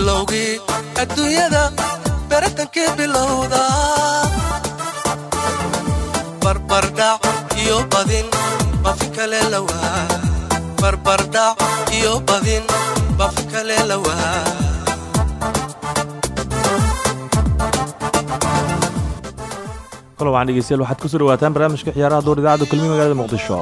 bilowgii adduunyada baratankii bilowda. Barbardhac iyo badin baafin kale lawaa barbardhac iyo badin baafin kale lawaa dhegeystayaal waxaad ku soo dhawaataan barnaamijka ciyaaraha door idaacadda kulmiye magaalada muqdisho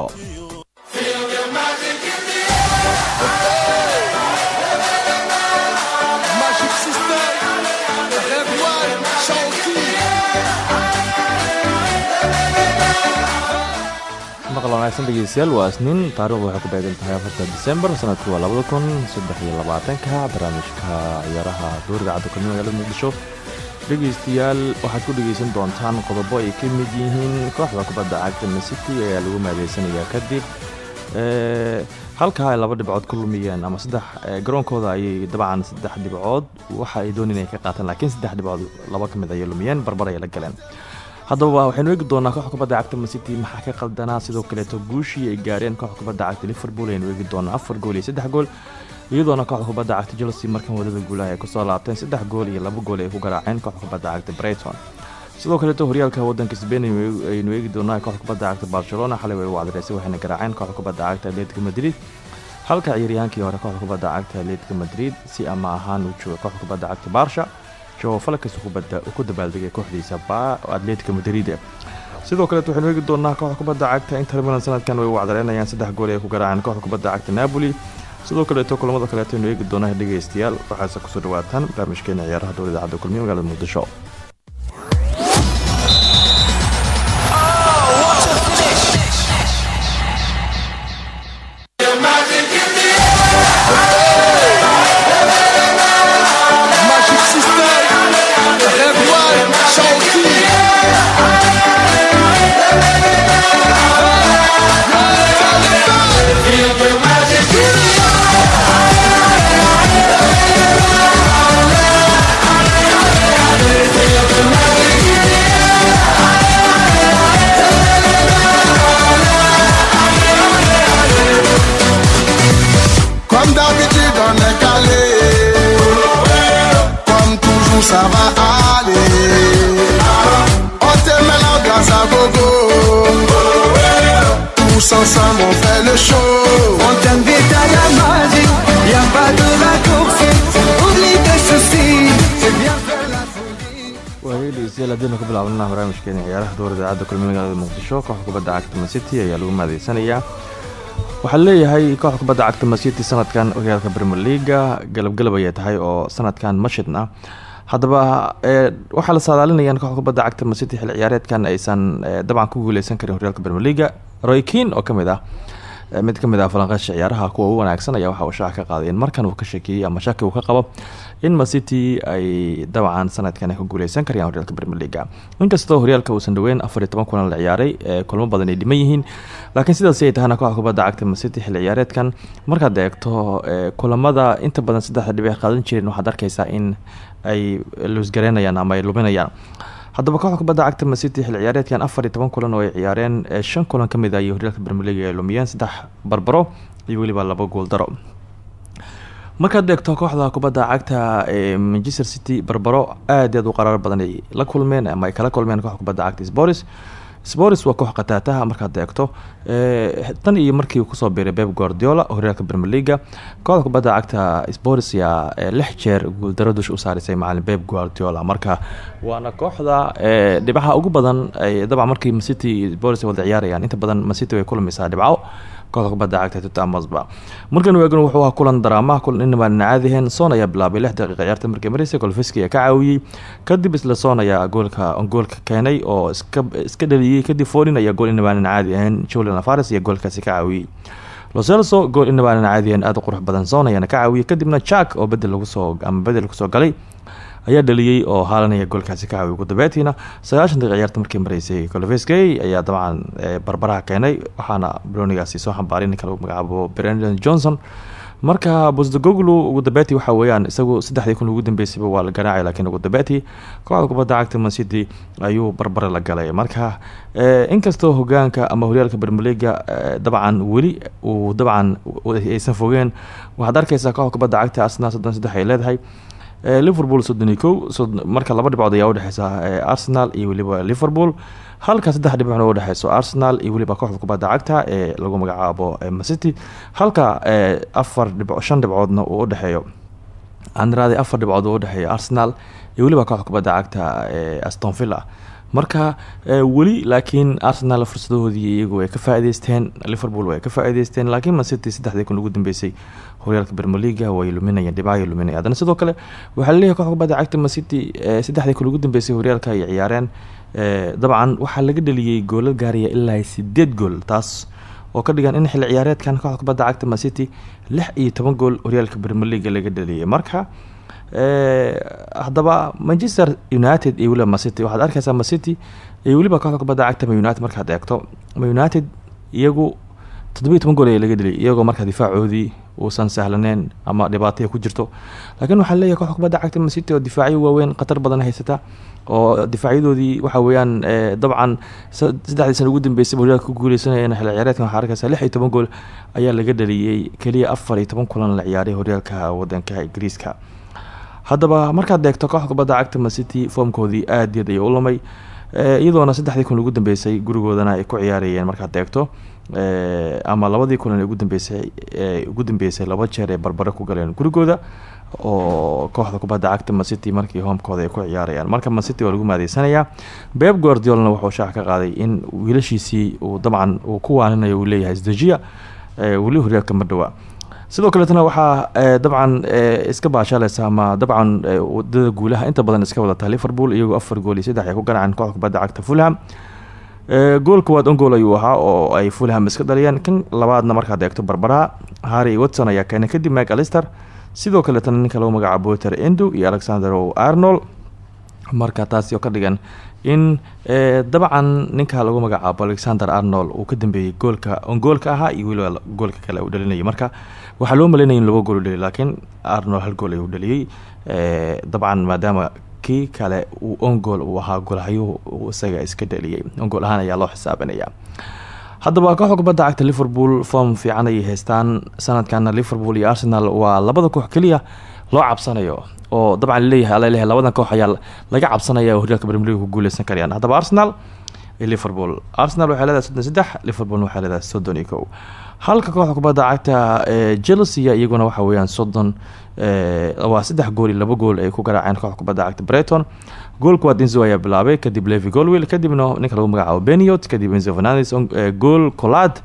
maqal wanaagsan dhegeystayaal waa isniin. Taarikhdu waxay ku beegan tahay afarta disembar sanadku waa labada kun saddex iyo labaatanka barnaamijka ciyaaraha idaacadda kulmiye magaalada muqdisho. Dhegeystayaal waxaad ku dhegeysan doontaan qodobo ay ka mid yihiin kooxda kubadda cagta masity ayaa lagu maadeysanayaa kadib halkaa ay laba dhibcood ku lumiyeen ama saddex garoonkooda ayay dabcan saddex dhibcood. Waxa ay dooneen inay ka qaataan laakiin saddex dhibcood laba ka mid ayay lumiyeen barbar ayay la galeen haddaba waxaynu eegi doonaa kooxda kubadda cagta masity maxaa ka qaldanaa? Sidoo kaleeto guushii ay gaareen kooxda kubadda cagta liverpool aynu eegi doonaa afar gool iyo saddex gool. Iyadoona kooxda kubadda cagta chelsea markan waddada guulaha ay ku soo laabteen saddex gool iyo laba gool ay ku garaaceen kooxda kubadda cagta brighton. Sidoo kaleeto horyaalka wadanka sbain aynu eegi doonaa kooxda kubadda cagta barcelona. Xalay way u wacdareysay waxayna garaaceen kooxda kubadda cagta atletico madrid. Halka ciyaaryahankii hore kooxda kubadda cagta atletico madrid si ama ahaan uu jooga kooxda kubadda cagta barsha joe falkas uu ku dabaaldegay kooxdiisa atletico madrid. Sidoo kaleeto waxaynu eegi doonaa kooxda kubadda cagta inter milan sanadkan way wacdareynayaan saddex gool ay ku garaaceen kooxda kubadda cagta napoli. Sidoo kaleeto kulamada kaleeto aynu eegi doonaa dhegeystayaal. Waxaase ku soo dhawaataan barnaamijkeena ciyaaraha dowla idaacadda kulmiye magaalada muqdisho gogo. Tous ensemble, on fait le show. On t'invite à la magie, y a pas de raccourci. Oublie tes soucis, c'est bien faire la folie. waayay dhegeystayaal haddiinu ka bilaabnana barnaamijkeena ciyaaraha dowla idaacadda kulmiye magaalada muqdisho kooxda kubadda cagta masity ayaa lagu maadeysanayaa waxaa leeyahay kooxda kubadda cagta masity sanadkan horyaalka premier leaga galabgalab ayay tahay oo sanadkan mashidn ah haddaba ee, waxaa la saadaalinayaan kooxda kubadda cagta masity xil ciyaareedkan aysan ee, dabcan ku guuleysan karin horyaalka premier leaga roy keane oo ka mid ah ee, mid ka mid ah falanqeesha ciyaaraha kuwa ugu wanaagsan ayaa waxa uu shaaca ka qaaday in markan uu ka sheekeeyey ama shaki uu ka qabo in masity ay dabcan sanadkan ku guuleysan karayaan horyaalka premier leaga inkastoo horyaalka uusan dhaweyn afar iyo toban kulan la ciyaaray ee kulmo badan ay dhiman laakiin sidaasi ay tahana kooxda kubadda cagta masity xil ciyaareedkan markaad eegto ee, kulamada inta badan saddexda dhibic qaadan jireen waxaad arkeysaa in ay luusgareynayaan ama ay luminayaan. Haddaba kooxda kubadda cagta masity xil ciyaareedkan afar iyo toban kulan oo ay ciyaareen ee, shan kulan ka mid ah iyo horyaalka premier league ay lumiyeen saddex barbaro iyo weliba laba gool daro markaad eegto kooxda kubadda cagta ee manchester city barbaro aad aad u qaraar badan ay la kulmeen ama ay kala kulmeen kooxda kubadda cagta sporis sporis waa koox khataataha markaad eegto ee, tan iyo markii ku soo biiray beb guardiola horyaalka leaga kooxda kubadda cagta sporis yaa ee, lix jeer guuldaro dusha u saarisay macalin beb guardiola. Marka waana kooxda ee, dhibcaha ugu badan dabcan markii sporis ay wada ciyaarayaan. Inta badan macity way kulmaysaa dhibco kooxda kubadda cagta tottenham hotspur markan weegan wuxuu ahaa kulan daraama kulan inabaan caadiheen son ayaa bilaabay lix daqiiqa ciyaarta markii mareysay golfiski ka caawiyey. Kadib isla son ayaa goolka goolka keenay oo iska dhaliyey kadib foolin ayaa gool inabaanan caadi ahayn julian alvares iyo goolkaasi ka caawiyey. Loselso gool inabaanan caadiyan aada u qurux badan zon ayaana ka caawiyay kadibna jack oo bedel lagu soo ama bedel ku soo galay ayaa dhaliyey oo haalanaya goolkaasi ka caawiya ugudabeetiina sagaashan daqiiq ciyaarta markii mareysay colveskey ayaa dabcan barbaraha keenay waxaana bronigaasi soo xambaaray ninka magacaabo brandon johnson. Marka bosdogoglu ugu dambeyti waxa weeyaan isagu saddexdii kun ugu dambeysayba waa la garaacay laakiin ugu dambeyti kooxda kubadda cagta mancity ayuu barbare la galay. Marka inkastoo hogaanka ama horyaalka bermeliga dabcan weli uu dabcan aysan fogeen waxaad arkeysaa kooxda kubadda cagta arsenal soddon leedahay liverpool soddon iyo kow marka laba dhibcood ayaa udhexeysa arsenal iyo weliba liverpool. Halka saddex dhibcna u dhexeyso arsenal iyo weliba kooxda kubadda cagta ee lagu magacaabo macity halka afar dhib shan dhibcoodna uu udhexeeyo andrade afar dhibcood uu udhexeeyo arsenal iyo weliba kooxda kubadda cagta ee aston villa marka weli laakiin arsenal fursadahoodii iyagu ay ka faa-iideysteen liverpool way ka faa-iideysteen laakiin mancity saddexdii kun ugu dambeysay horyaalka bermeliga way luminayeen dhibcaay luminaya haddana sidoo kale waxaa la leeyahay koxda kubadda cagta mancity saddexdii kun ugu dambeysay horyaalka ay ciyaareen. Dabcan waxaa laga dhaliyey goolal gaaraya ilaa sideed gool taas oo ka dhigan in xilli ciyaareedkan kooxda kubadda cagta mancity lix iyo toban gool horyaalka bermeliga laga dhaliyay. Marka haddaba manchester united iyo weliba macity waxaad arkeysaa macity iyo weliba kooxda kubadda cagta ma united markaad eegto. Ma united iyagu toddobiiy toban gool ayaa laga dilay iyagoo markaa difaacoodii uusan sahlaneyn ama dhibaataya ku jirto. Laakiin waxaa leeyahay koxda kubadda cagta macity oo difaacyo waaweyn khatar badan haysata oo difaacyadoodii waxa weeyaan dabcan saddexdii sana ugu dambeysay horyaalka ku guuleysanayeen xilli ciyaareedkan waxaa arkeysaa lix gool ayaa laga dhaliyey keliya afar kulan la ciyaaray horyaalka wadanka ingiriiska. Haddaba markaad eegto kooxda cagta macity foomkoodii aad yaad ayay u lumay iyadoona saddexdii kun ugu dambeysay gurigoodana ay ku ciyaarayeen markaad eegto ama labadii kulan ugu dambeysay ugu dambeysay laba jeer ay barbare ku galeen gurigooda oo kooxda kubadda cagta mancity markii hoomkooda ay ku ciyaarayaan. Marka mancity waa lagu maadeysanayaa beb guardiolna wuxuu shaac ka qaaday in wiilashiisii uu dabcan uu ku waaninayo uu leeyahay sdejiya weli horyaalka ma dhawaa sidoo kaleetna waxaa dabcan iska baashaaleysa ama dabcan waddada guulaha inta badan iska wadata liverpool iyagoo afar gool iyo saddex ay ku garaceen kooxda cagta fulham gool kowaad on gool ayuu ahaa oo ay fulham iska dhaliyeen kan labaadna markaad eegto barbaraha harry watson ayaa keenay. Kadib mak alister sidoo kaleetana ninka lagu magacaabo boter endo iyo alexander arnold. Marka taasi oo ka dhigan in dabcan ninka lagu magacaabo alexander arnold uu ka dambeeyey goolka on goolka ahaa iyo goolka kale uu dhalinayay marka waxaa loo maleynaya in laba gool u dhaliy laakiin arnold hal gool ayuu dhaliyey dabcan maadaama kii kale uu ongool uu ahaa golhayo isaga iska dhaliyay. Ongool ahaan ayaa loo xisaabinaya haddaba kooxda kubadda cagta liverpool form fiican ayay haystaan. Sanadkana liverpool iyo arsenal waa labada koox keliya loo cabsanayo oo dabcan la leeyahay alaleeyahay labadan koox ayaa laga cabsanaya oo horyaalka brmeliga ku guuleysan karayaan haddaba arsenal iyo liverpool. Arsenal waxay leedahay soddon saddex liverpool waxay leedahay soddon halka kooxda kubadda cagta chelsea iyaguna waxa weeyaan soddon waa saddex gool iyo laba gool ay ku garaaceen kooxda kubadda cagta breton. Goolka waa dinzo ayaa bilaabay kadib levi golwil kadibna ninka lagu magacaabo beniot kadib enzo fernandes gool colad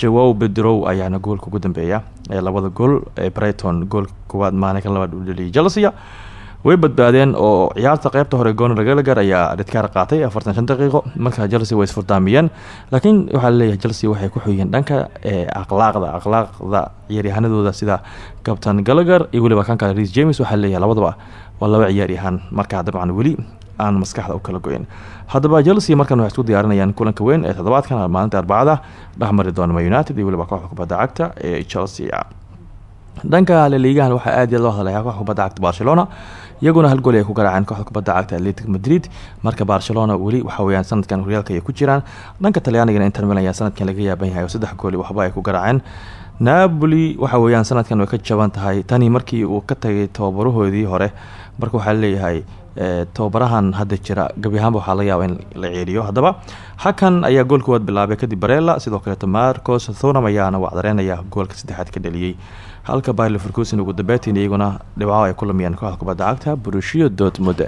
jawow bedrow ayaana goolka ugu dambeeya labada gool ee breton. Goolka koowaad maalinka labaad u dhaliyay chelsea way badbaadeen oo ciyaarta qeybta hore goonor galagar ayaa dhidkaar qaatay afartan daqiiqo markaa chelsea way isfurdaamiyeen laakiin waxaa la leeyahay chelsea waxay ku xoyeen dhanka akhlaaqda akhlaaqda ciyaaryahanadooda sida kabtan galagar iyo weliba kan kale reis james waxaa leeyahay labadaba waa laba ciyaaryahaan. Markaa dabcan weli aan maskaxda u kala goyn. Haddaba chelsea markan waxay isku diyaarinayaan kulanka weyn ee toddobaadkan maalinta arbacada dhexmari doonama united iyo weliba kooxda cagta ee chelsea dhanka laliigahan waxaa aad iy loo hadlaya kooxda barcelona iyaguna hal gool ay ku garaaceen kooxda kubadda cagta atletic madrid. Marka barcelona weli waxa weyaan sanadkan horyaalka ay ku jiraan. Dhanka talyaanigana inter milan ayaa sanadkan laga yaaban yahay oo saddex gooli waxba ay ku garaaceen. Napoli waxa weeyaan sanadkan way ka jaban tahay. Tani markii uu ka tagay tababarahoodii hore marka waxaa la leeyahay tababarahan hadda jira. Gebi ahaanba waxaa laga yaaba in la ceeliyo haddaba. Hakan ayaa gool kowaad bilaabay kadib barella sidoo kaleeto marcos thonam ayaana wacdareynaya goolka saddexaad ka dhaliyey halka bayer leverkusen ugu dambeetiin iyaguna dhibco ay ku lumiyeen kooxda kubadda cagta borussia dortmund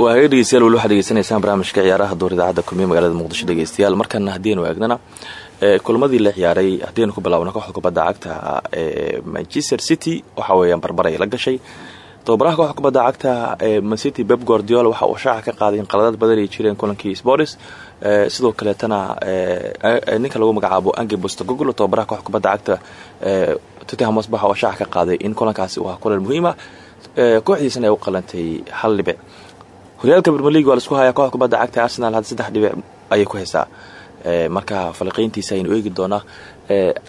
waagaga dhegeystayaal weli waxaad degeysanaysaan barnaamijka ciyaaraha duur idaacadda kulmiye magaalada muqdisho dhegeystayaal. Markana haddianu eegnana eh, kulmadii la ciyaaray haddianu ku bilaabno kooxda cagta ee manchester city waxaa weeyaan barbaray la gashay tababaraha kooxda kubadda cagta ee mancity beb guardiola waxa uu shaaca ka qaaday qaladaad badan ay jireen kulankii sports sidoo kaleetana ninka lagu magacaabo ange bostogoglo tababaraha kubadda cagta ee tottenham hotspur oo shaaca ka qaaday in kulankaasi ahaa kulan muhiima kooxdiisana ay u qalantay hal dhibic. Horyaalka brmer league waa la isku hayaa kooxda kubadda cagta arsenal hadda saddex dhibic ayay ku haysaa. Marka faliqiyntiisa aynu eegi doonaa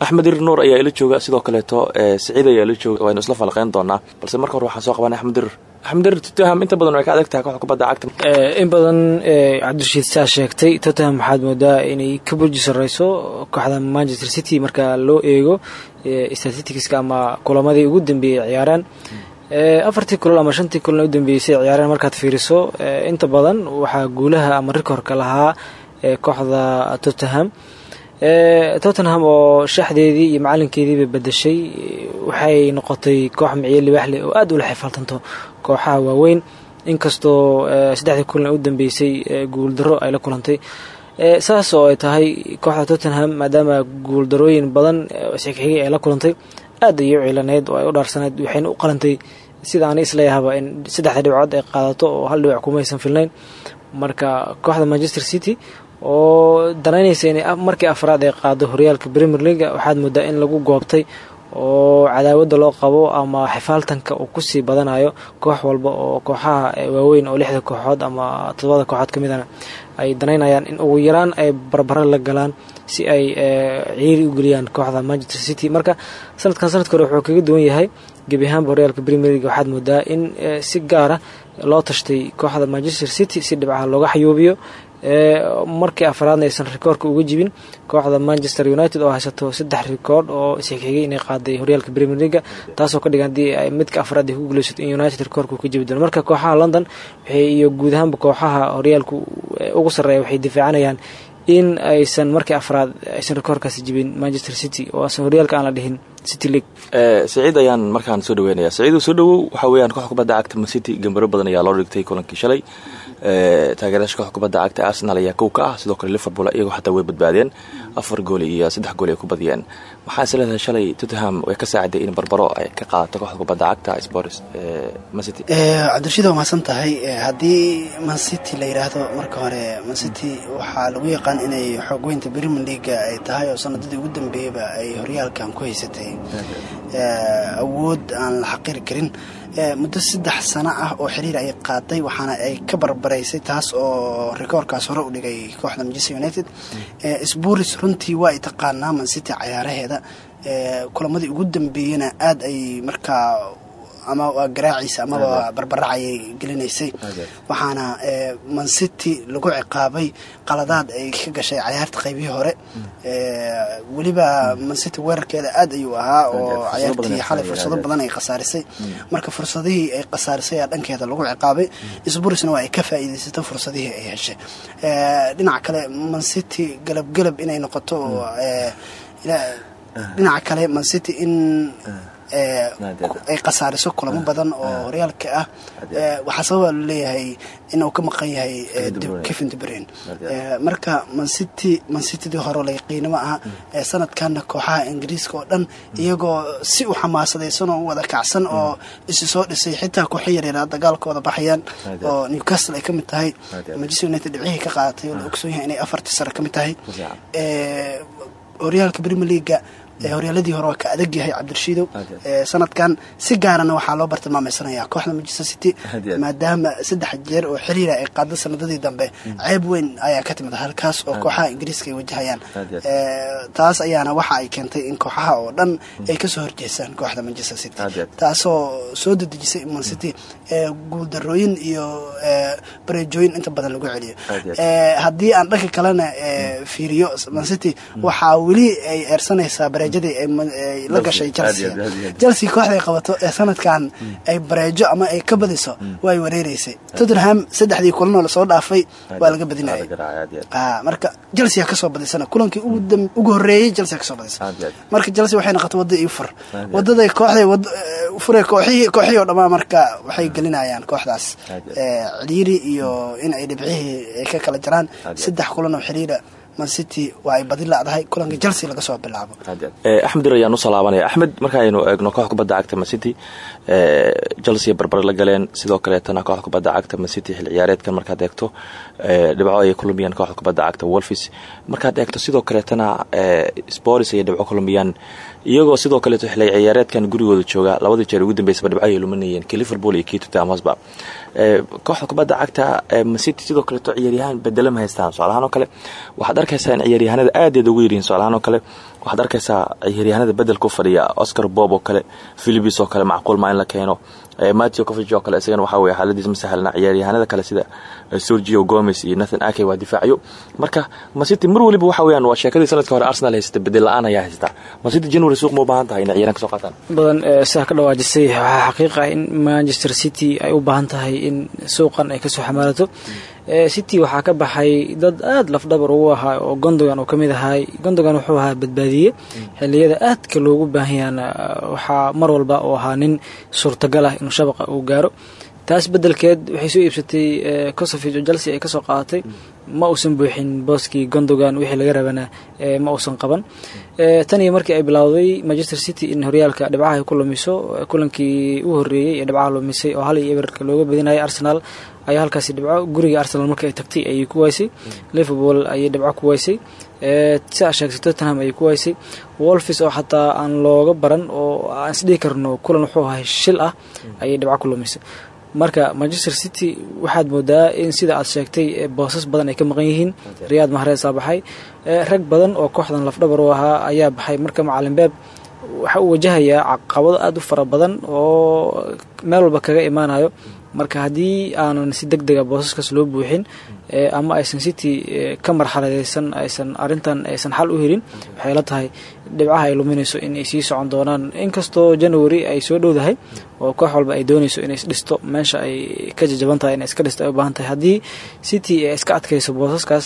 axmed irir nuur ayaa ila jooga sidoo kaleeto siciid ayaa ila jooga waynu isla falaqeyn doonaa balse marka hore waxaan soo qabanay axmed irir axmed irir tottenham inta badan way ka adag tahay kooxda kubadda cagta. In badan cabdirashiid saa sheegtay tottenham waxaad moodaa inay ka burji sareyso kooxda manchester city marka loo eego statisticska ama kulamadii ugu dambeeyey ciyaaraan afartii kulal ama shantii kulan u dambeysay ciyaaraan markaad fiiriso inta badan waxaa guulaha ama rikorka lahaa kooxda tottenham tottenham oo shaxdeedii iyo macalinkeediiba bedeshay waxay noqotay koox miciyo libaaxleh oo aad ula xifaaltanto kooxaha waaweyn. Inkastoo saddexdii kulan u dambeysay guuldaro ay la kulantay. Saas oo ay tahay kooxda tottenham maadaama guuldarooyin badan isxigxigay ay la kulantay aad ayay u ciilaneyd oo ay u dhaarsanayd waxayna u qalantay sida ani in saddexda dhibcood ay qaadato oo hal dhibac kumaysan filnayn. Marka kooxda manchester city oo danaynaysa inay markii afraad ay qaado horyaalka premier leaga waxaad moodaa in lagu goobtay oo cadaawadda loo qabo ama xifaaltanka uu ku sii badanayo koox walba oo kooxaha waaweyn oo lixda kooxood ama todobada kooxood ka ay danaynayaan in ugu yaraan ay barbaro la galaan si ay ciiri u geliyaan kooxda manchester city. Marka sanadkan sanadka hore wuxuu kaga duwan yahay gebi ahaanba horyaalka premier league waxaad moodaa in si gaara loo tashtay kooxda manchester city si dhibcaha looga xayuubiyo markii afraadna aysan rikoorka uga jibin kooxda manchester united oo haysato saddex rikoord oo isxigxigay inay qaaday horyaalka premier leaga taasoo ka dhigan haddii ay midka afraad ay ku guuleysato in united rikoorka ka jibi doono. Marka kooxaha london iyo guud ahaanba kooxaha horyaalka ugu sarreeya waxay difaacanayaan in aysan markii afraad aysan rikoorkaasi jibin manchester city oo asan horyaalka aan la dhihin city league. Saciid ayaan markaan soo dhaweynaya saciid soo dhawow waxaa weeyaan kooxda kubadda macity gambaro badan ayaa loo dhigtay kulankii shalay taageerayaasha kooxda kubadda cagta arsenal ayaa kow ka ah sidoo kale liverpool iyagoo xataa way badbaadeen. Afar gool iyo saddex gool ay ku badiyeen. Maxaa is leedahay shalay? Tottenham way ka saaciday in barbaro ay ka qaadato kooxda kubadda cagta sports mancity cabdirashiid waa mahadsan tahay. Haddii mancity la yidhaahdo marka hore mancity waxaa lagu yaqaan inay xoogweynta brimer leaga ay tahay oo sanadadii ugu dambeeyaba ay horyaalkan ku haysatay. Awood aan la xaqiri karin muddo saddex sano ah oo xiriir ay qaaday waxaana ay ka barbaraysay taas oo rikoorkaas hore u dhigay kooxda manchester united. Sburis runtii waa ay taqaanaa mancity cayaaraheeda. Kulamadii ugu dambeeyena aad ay markaa ama waa garaaciisa amaba barbarac ayay gelinaysay. Waxaana mancity lagu ciqaabay qaladaad ay ka gashay cayaarta qaybihii hore. Weliba mancity weerarkeeda aad ayuu ahaa oo cayaartii xalay fursado badan ay khasaarisay marka fursadihii ay khasaarisay aa dhankeeda lagu ciqaabay. Sburisna waa ay ka faa'iidaysato fursadihii ay heshay. Dhinaca kale mancity galabgelab inay noqoto dhinaca kale mancity in ay khasaariso kulamo badan oo horyaalka ah. Waxaa sababa la leeyahay inuu ka maqan yahay kevin debrain marka mancity mancitydii hore layaqiinimo aha sanadkanna kooxaha ingiriiska oo dhan iyagoo si u xamaasadaysan oo u wada kacsan oo isi soo dhisay xitaa kooxo yaryara dagaalkooda baxayaan oo newcastle ay ka mid tahay. Manchester united dhibcihii ka qaadatay oo la ogsoon yahay inay afartii sare ka mid tahay. Horyaalka premier leaga horyaaladii hore waa ka adag yahay cabdirashiidow. Sanadkan si gaarana waxaa loo bartilmaameysanaya kooxda manchester city. Maadaama saddex jeer oo xiriira ay qaado sanadadii dambe ceeb weyn ayaa ka timid halkaas oo kooxaha ingiriiska ay wajahayaan. Taas ayaana waxa ay keentay in kooxaha oo dhan ay ka soo horjeesaan kooxda manchester city. Taasoo soo dedejisay man city guuldarooyin iyo bareejooyin inta badan lagu celiyo. Haddii aan dhanka kalena fiiriyo man city waxaa weli ay eersanaysaa bareejadii la gashay chelsea. chelsea kooxda ay qabato ee sanadkan ay bareejo ama ay ka badiso way wareereysay tottenham saddexdii kulanoo la soo dhaafay waa laga badinayay. Ah, marka chelsea ka soo badisana. Kulankii ugu ugu horeeyey chelsea ka soo badisa. Marka chelsea waxay noqotay wadda ii fur. Wadaday kooxday eh, fure kooxihii kooxihii oo dhammaan marka waxay gelinayaan kooxdaas. Eh, ciriiri iyo in ay dhibcihii ay ka kala jiraan iyo saddex kulan oo xiriira man city waa ay badi lacdahay kulanka chelsea laga soo bilaabo. Axmed dir ayaan u soo laabanaya axmed markaaynu eegno koox kubadda cagta macity chelsea barbar la galeen. Sidoo kaleetana kooxda kubadda cagta macity xil ciyaareedkan markaad eegto eh, dhibco ayay kulumiyaan kooxda kubadda cagta wolfis markaad eegto sidoo kaleetana eh, spors ayay dhibco kulumiyaan iyagoo sidoo kaleeto xil ciyaareedkan gurigooda jooga labadii jeer ugu dambeysaba dhibco ki liverpool iyo kii tottenham Eh, kooxda kubadda cagta eh, macity sidoo kaleeto ciyaaryahaan bedela ma haystaan. Socdahaan oo kale waxaad arkaysaa in ciyaaryahanada aadaed ugu yaryihiin socdahaan oo kale waxaad arkaysaa ciyaaryahanada bedel ku fadhiya oscar bob kale philibis oo kale macquul maa in la keeno. Eh, matthew covage oo kale isagana waxaa weye xaaladiis ma sahlana. Ciyaaryahanada kale sida eh, sergio gomez iyo nathan ake waa difaacyo marka macity mar waliba waxa weyaan waa sheekadii sanadka hore arsenal haysata bedel la'aan ayaa haystaa macity january suuq ma u baahan tahay inay ciyaaraan ka soo qaataan? Badan sidaa ka dhawaajisay waxaa xaqiiq ah in manchester city ay u baahan tahay in suuqan ay ka soo xamaalato ee city waxaa ka baxay dad aada lafdhabar ugu ahaa oo gondogan uu ka mid ahay. Gondogan wuxuu ahaa badbaadiye. Xiliyada aadka loogu baahan yahana waxaa mar walba uu ahaa nin suurtagal ah inuu shabaqa uu gaaro. Taas bedelkeed waxay soo iibsatay cosofig oo chelsea ay ka soo qaadatay ma uusan buuxin booskii gondogan wixii laga rabana ma uusan qaban. Tan iyo markii ay bilowday manchester city in horyaalka dhibcaha ay ku lumiso kulankii u horeeyey ee dhibcaha lumisay oo hal iyo eberka looga badinayay arsenal ayaa halkaasi dhibco. Guriga arsenal markii ay tagtay ayay ku waysay. Liverpool ayay dhibco ku waysay. Sidaa sheegtay tottenham ayay ku waysay. Wolfis oo xataa aan looga baran oo aan isdhihi karno kulan wuxuu ahay shil ah ayay dhibco ku lumisay marka manchester city waxaad moodaa in sida aad sheegtay boosas badan ay ka maqan yihiin. Riyaad mahreesaa baxay. Rag badan oo kooxdan lafdhabar u ahaa ayaa baxay. Marka macalin beeb waxa uu wajahayaa caqabado aada u fara badan oo meel walba kaga imaanayo marka haddii aanan si deg dega boosaskaas loo buuxin ama aysan city ka marxaladeysan aysan arintan aysan xal u helin waxay la tahay dhibcaha ay luminayso in ay sii socon doonaan. Inkastoo january ay soo dhowdahay oo koox walba ay doonayso inay isdhisto meesha ay ka jajaban tahay inay iska dhisto ay u baahan tahay. Haddii city ay iska adkayso boosaskaas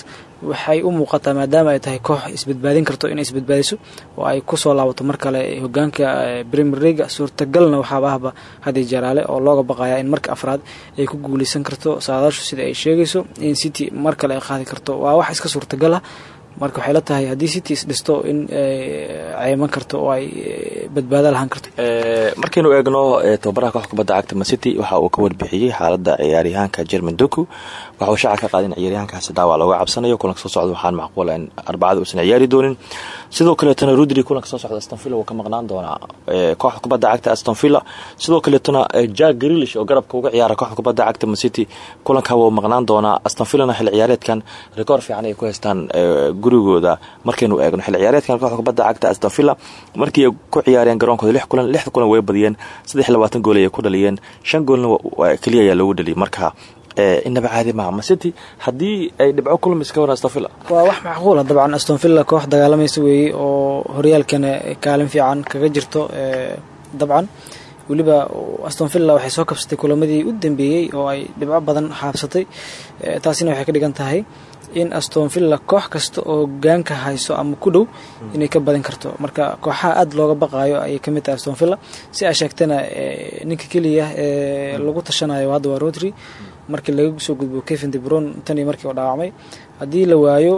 waxay u muuqataa maadaama ay tahay koox isbadbaadin karto inay isbadbaadiso oo ay ku soo laabato mar kale hogaanka premier leaga suurtagalna waxaaba ahba haddii jaraale oo looga baqaya in marka afraad ay ku guuleysan karto saadaashu sida ay sheegayso in city mar kale qaadi karto. Waa wax iska suurtagal ah. Marka waxay la tahay haddii city isdhisto in ceyman karto oo ay badbaado lahaan karto. Markaynu eegno tababaraha kooxda kubadda cagta macity waxa uu ka warbixiyey xaaladda ciyaaryahaanka german doku. Waxa uu shaaca ka qaaday in ciyaaryahankaasi dhaawac looga cabsanayo. Kulanka soo socda waxaan macquula in arbacada uusan ciyaari doonin sidoo kaleetana rudri kulanka soo socda astonvilla wuu ka maqnaan doonaa. Kooxda kubadda cagta astonvilla sidoo kaleetana jack grilish oo garabka uga ciyaara kooxda kubadda cagta macity kulanka wuu maqnaan doonaa. Astonvillana xil ciyaareedkan rikoor fiican ay ku haystaan gurigooda. Markaynu eegno xil ciyaareedkan kooxda kubadda cagta astonvilla markii ay ku ciyaareen garoonkooda lix kulan lixda kulan way badiyeen. Saddex labaatan gool ayay ku dhaliyeen. Shan goolna keliya ayaa loogu dhaliyay marka inaba caadi maha macity haddii ay dhibco kulmis ka waran astonvilla waa wax macquula dabcan astonvilla koox dagaalamaysa weeye oo horyaalkana kaalin fiican kaga jirto dabcan. Weliba astonvilla waxay soo kabsatay kulamadii u dambeeyey oo ay dhibco badan xaabsatay taasina waxay ka dhigan tahay in astonvilla koox kasta oo hogaanka hayso ama ku dhow inay ka badin karto. Marka kooxaha aada looga baqaayo ayay ka mid tahay astonvilla si aa sheegtana ninka keliya ee lagu tashanayo hadda waa rodri. Markii laga soo gudbo kevin debron tan iyo markii uu dhaawacmay. Haddii la waayo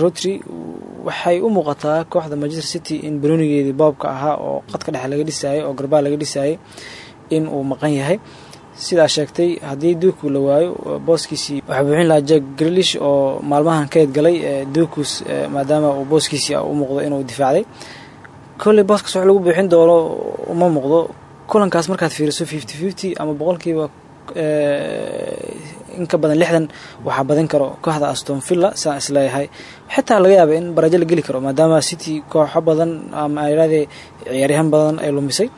rodri waxay u muuqataa kooxda manchester city in baronigeedii boobka ahaa oo qadka dhexe laga dhisaayay oo garbaa laga dhisaayay in uu maqan yahay sidaa sheegtay haddii duku la waayo booskiisii waxaa buuxin lahaa jack grilish oo maalmahan kayd galay dukus maadaama uu booskiisii u muuqdo inuu difaacday. Kolley booskaas wax lagu buuxin doono uma muuqdo. Kulankaas markaad fiiriso fifty fifty ama boqolkiiba in ka badan lixdan waxaa badin karo kooxda aston villa sidaan is leeyahay xitaa laga yaaba in barajo la geli karo maadaama city kooxo badan ama ayraadee ciyaaryahan badan ay lumisay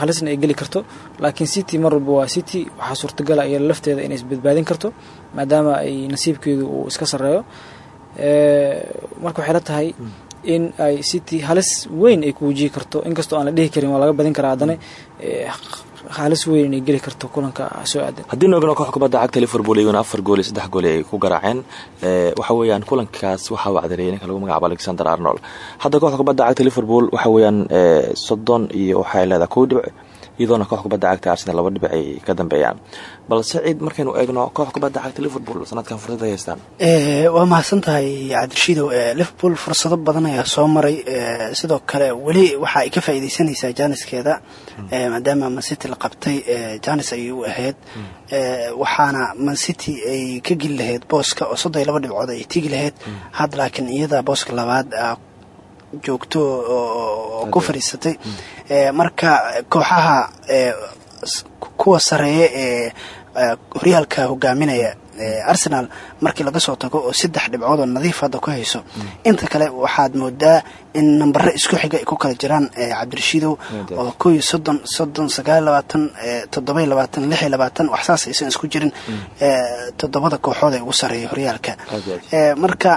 halisna ay geli karto. Laakiin city mar walba waa city. Waxaa suurtagala iyada lafteeda inay isbadbaadin karto maadaama ay nasiibkeedu uu iska sareeyo marka waxay la tahay in ay city halis weyn ay ku wajihi karto. Inkastoo aan la dhihi karin waa laga badin karaa haddana eh, halis weyn inay geli karto kulanka soo aadan. Haddii noogno koox kubadda cagta liverpool iyaguna afar gool iyo saddex gool ay ku garaaceen ee, waxa weeyaan kulankaas waxaa wacdareeyay ninka lagu magacaabo alexander arnold. Hadda kooxda kubadda cagta liverpool waxa weeyaan ee, soddon iyo waxay leedahay kow dhibic iyadoona koox kubadda cagta arsenal laba dhibic ay ka dambeeyaan. Balse ciid markaynu eegno koox kubadda cagta liverpool sanadkan fursad ay haystaan? Eh, waa mahadsan tahay cabdirashiidow. Eh, liverpool fursado badan ayaa soo maray. Eh, sidoo kale weli waxa ay ka faa'iidaysanaysaa jaaniskeeda Eh, maadaama mancity la qabtay jaanis ayay u ahayd. Eh, waxaana mancity ay ka geli lahayd booska oo soddon iyo laba dhibcood ay tegi lahayd. Had laakiin iyada booska labaad ah, joogto oo ku fadhiisatay. Eh, marka kooxaha eh, kuwa sareeya ee eh, horyaalka hogaaminaya arsenal markii laga soo tago oo saddex dhibcood oo nadiif hadda ku hayso. Inta kale waxaad moodaa in nambare isku xiga ay ku kala jiraan eh, cabdirashiidow oo kow soddon soddon sagaal labaatan eh, toddoba iyo labaatan lix iyo labaatan wax saas aysan isku jirin eh, toddobada kooxood ee ugu sareeya horyaalka. Marka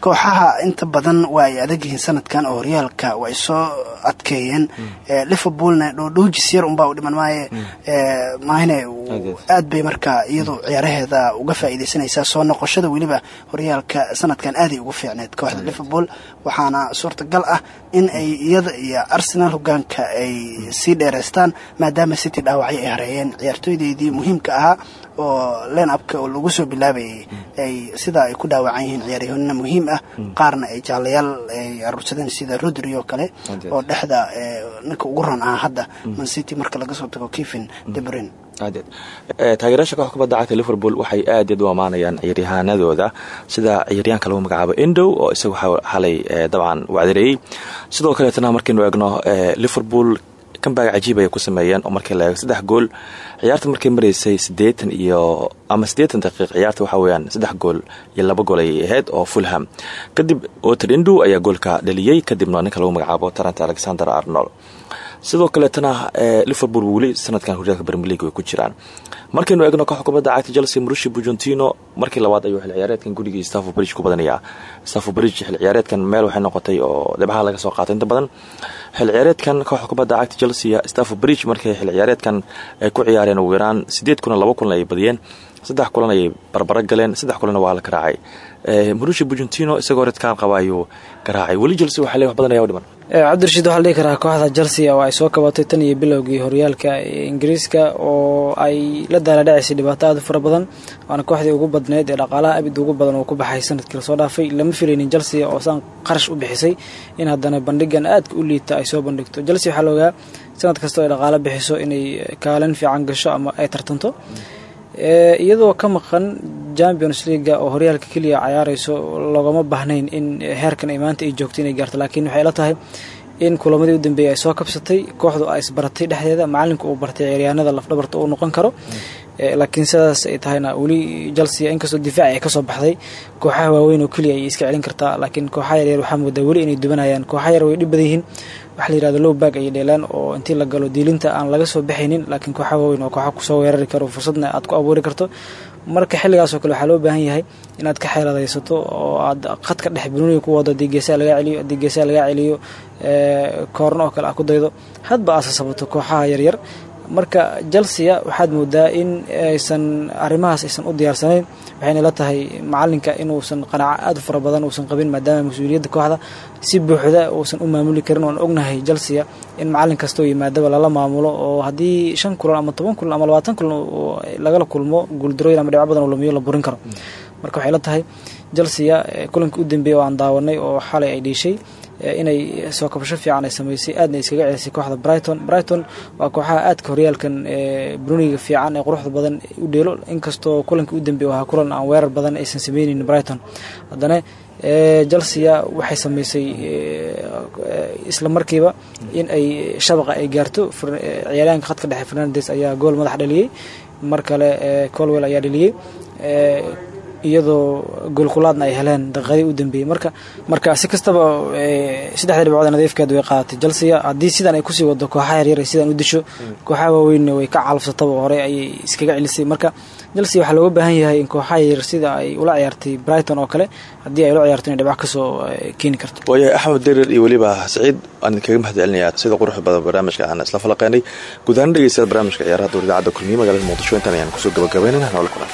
kooxaha inta badan waa ay adag yihiin sanadkan oo horyaalka way soo adkeeyeen. Eh, liverpoolna dhoodhoojis yar unbaa u dhiman maaye Eh, maahine aad bay marka iyadu ciyaaraheeda uga faa'iidaysanaysaa soo noqoshada weliba horyaalka sanadkan aaday ugu fiicneed kooxda liverpool. Waxaana suurtagal ah in ay iyada iyo arsenal hogaanka ay sii dheeraystaan maadaama city dhaawacyo ay hareeyeen ciyaartooydeydii muhiimka ahaa oo oo lagu soo bilaabayay ay sidaa ay ku dhaawacan yihiin ciyaaryahanina muhiim ah. Qaarna ay jaalayaal ay aruursadeen sida rodri oo kale oo dhexda eh, ninka ugu ron ah hadda man city marka laga soo tago kevin debrin aadeed. Ee, taageerayaasha koox kubadda cagta liverpool waxay aad aad u amaanayaan ciyaaryahanadooda. Sida ciyaaryahanka lagu magacaabo endow oo isagu xa- xalay ee, dabcan wacdareeyey sidoo kaleetana markaynu eegno ee, liverpool kambaga cajiib ayay ku sameeyeen oo markii la eego saddex gool ciyaarta markay maraysay siddeetan iyo ama siddeetan daqiiq ciyaarta waxa weeyaan saddex gool iyo laba gool ayay ahayd oo fulham. Kadib oter endow ayaa goolka dhaliyey kadibna ninka lagu magacaabo tarant alexander arnold. Sidoo kaleetana ee, liverpool weli sanadkan horyaalka premier league way ku jiraan. Markaynu eegno koox kubadda cagta chelsea marushi bujuntino markii labaad ayuu xil ciyaareedkan gurigii stafford bridge ku badanayaa. Stafford bridge xil ciyaareedkan meel waxay noqotay oo dhibcaha laga soo qaatay inta badan xil ciyaareedkan kooxda kubadda cagta chelsea stafford bridge markay xil ciyaareedkan ay ku ciyaareen ugu yaraan sideed kulan laba kulan badiyeen saddex kulan ayay barbaro galeen saddex kulanna waa la garaacay. Ee, marushi bujuntino isagoo redkaan qaba ayuu garaacay. Weli chelsea waxaa le wax badan ayaa u dhiman. Eh, cabdirashiid waxaa la dhihi karaa kooxda chelsea oo ay soo kabatay tan iyo bilowgii horyaalka ingiriiska oo ay la daaladhacaysay dhibaato aad u fara badan waana kooxdii ugu badneyd ee dhaqaalaha abid ugu badan oo ku baxay sannadkii la soo dhaafay. Lama filaynin chelsea oo saan qarash u bixisay in haddana bandhigan aadka u liita ay soo bandhigto. Chelsea waxaa la sanad kasta oo ay dhaqaalo bixiso inay kaalin fiican gasho ama ay tartanto. Eh, iyadoo ka maqan champions leaga oo horyaalka keliya cayaarayso loogama baahnayn in heerkan ay maanta ay joogto inay gaarto laakiin waxay la tahay in kulamadii u dambeeyay ay soo kabsatay kooxdu ay isbaratay dhexdeeda macalinku uu bartay ciyaaryahanada lafdhabarta uu noqon karo. Laakiin sidaas ay tahayna weli chelsea inkastoo difaaci ay ka soo baxday kooxaha waaweyn oo keliya ay iska celin kartaa laakiin kooxaha yaryar waxaa moodaa weli inay dubanayaan kooxaha yar way dhib badan waxa la yihahdo low bag ayay dheelaan oo intii la galo diilinta aan laga soo baxaynin laakiin kooxaha waaweyn oo kooxa ku soo weerari karo fursadna aad ku abuuri karto. Marka xilligaasoo kale waxaa loo baahan yahay inaad ka xeeladaysato oo aad khadka dhex ku wado haddii geesaha lagaa celiyo haddii geesaha lagaa celiyo koorno oo kale aad daydo. Hadba aad sasabato kooxaha yaryar. Marka chelsea waxaad moodaa in aysan arrimahaas aysan u diyaarsanayn waxayna la tahay macalinka inuusan qanaaco aad fara badan uusan qabin maadaama mas'uuliyadda kooxda si buuxda uusan u maamuli karin. Oon ognahay chelsea in macalin kastoo yimaadaba lala maamulo oo haddii shan kulan ama toban kulan ama labaatan kulan lagala kulmo guuldarooyin ama dhibco badan oo lumiyo la burin karo. Marka waxay la tahay eh, kulankii u dambeeyey oo aan daawanay oo xalay ay dhiishay inay soo kabasho fiican ay samaysay aadna iskaga celisay kooxda brighton. Brighton waa kooxaha aadka horyaalkan bruniga fiican ee quruxda badan u dheelo. Inkastoo kulankii u dambeeyey ahaa kulan aan weerar badan aysan sameyneynin brighton. Haddana chelsea waxay samaysay isla markiiba in ay shabaqa ay gaarto. Ciyaaryahanka khadka dhexe fernandes ayaa gool madax dhaliyey mar colwell ayaa dhaliyey iyadoo goolkulaadna ay heleen daqiiqadii u dambeeyey. Marka marka si kastaba saddexda dhibcood ee nadiifkeed way qaadatay chelsea haddii sidan ay ku sii wado kooxaha yaryar ay sidan u disho kooxaha waaweynna way ka calafsataba hore ayay iskaga celisay. Marka chelsea waxaa looga baahan yahay in kooxaha yaryar sida ay ula ciyaartay brighton oo kale haddii ay ula ciyaarto inay ka soo keeni karto. Waayahay axmed derer iyo weliba saciid aan idinkaga mahad celinayaa sida quruxda badan barnaamijka aan isla falaqeynay guud ahaan barnaamijka ciyaaraha dowr kulmiye magaalada muqdisho intan ayaan ku soo gabagabeynayna noole kulan